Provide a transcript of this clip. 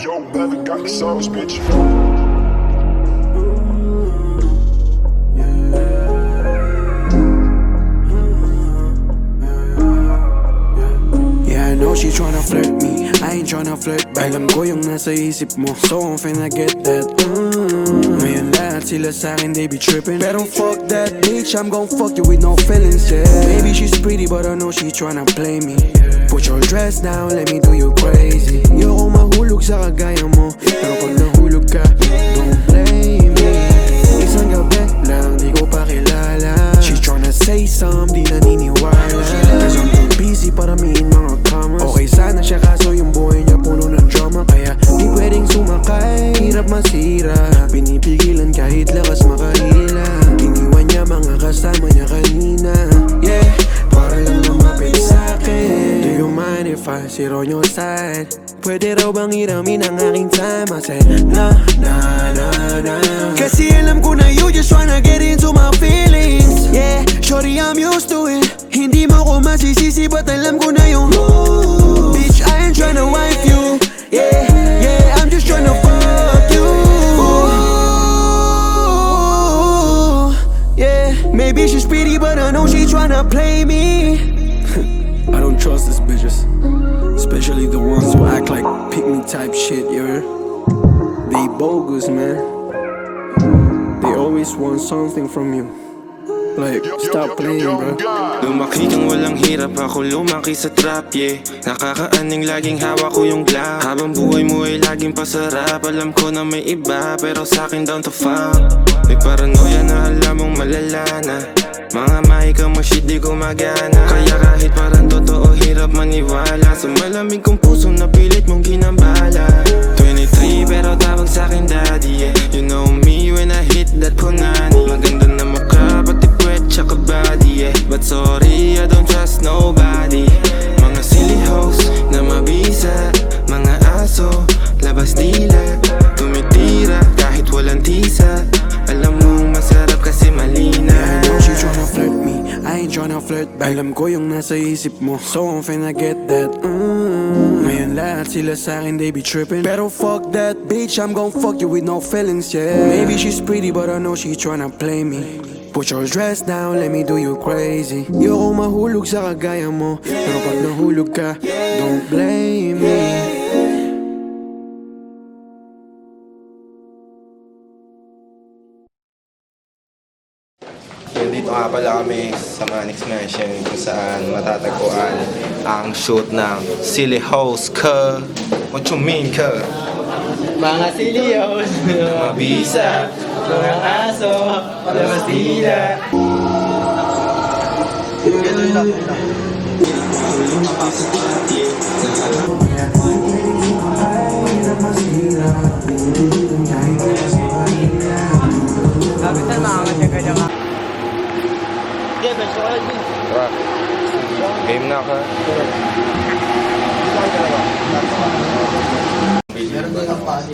Yo, haven't got the songs, bitch. Yeah, I know she tryna flirt me. I ain't tryna flirt back. Alam ko yung nasa isip mo, so I'm finna get that. Mm. Ngayon lahat sila sa akin, they be trippin'. Pero fuck that bitch, I'm gon' fuck you with no feelings, yeah. Maybe pretty but I know she tryna play me. Put your dress down let me do you crazy. Yoko mahulog sa kagaya mo. Pero pag nahulog ka Don't blame me. Isang gabi lang di ko pa kilala. She tryna say some di naniniwala. Cause I'm too busy para miin mga commas. Okay sana siya kaso yung buhay niya puno ng drama. Kaya di pwedeng sumakay. Hirap masira. Pinipigilan kahit lakas makahila Iniwan niya mga kasama niya kanina on your side? Pwede raw bang iramin ang aking time? I said, na, na, na, na. Kasi alam ko na you just wanna get into my feelings. Yeah, shorty I'm used to it. Hindi mo ko masisisi but alam ko na yung Bitch, I ain't tryna wife you. Yeah, yeah, I'm just tryna fuck you. Yeah, maybe she's pretty but I know she tryna play me I don't trust these bitches. Especially the ones who act like pick me type shit, heard? They bogus, man. They always want something from you. Like, stop playing, bro. Lumaki kang walang hirap ako lumaki sa trap yeah. Nakakaaning laging hawak ko yung glock Habang buhay mo ay laging pasarap. Alam ko na may iba pero sa akin down to fuck May paranoia na alam mong malala na Mga mahika mo shit di gumagana. Kaya kahit parang totoo hirap maniwala. Sa malamig kong puso na pilit mong ginambala 23 pero tawag sa akin daddy yeah. You know me when I hit that flirt Alam ko yung nasa isip mo. So I'm finna get that mm. Ngayon lahat sila sa'kin they be tripping. Pero fuck that bitch I'm gon' fuck you with no feelings yeah. Maybe she's pretty but I know she tryna play me. Put your dress down, let me do you crazy. Yoko mahulog sa kagaya mo. Pero pag nahulog ka, don't blame me Nandito nga pala kami sa Manix Mansion kung saan matatagpuan ang shoot ng Silly House ka. What you mean ka? Mga silios, Mabisa. mga aso, labas dila. Lapit Tara. Game na ka. Meron doon ang pasi.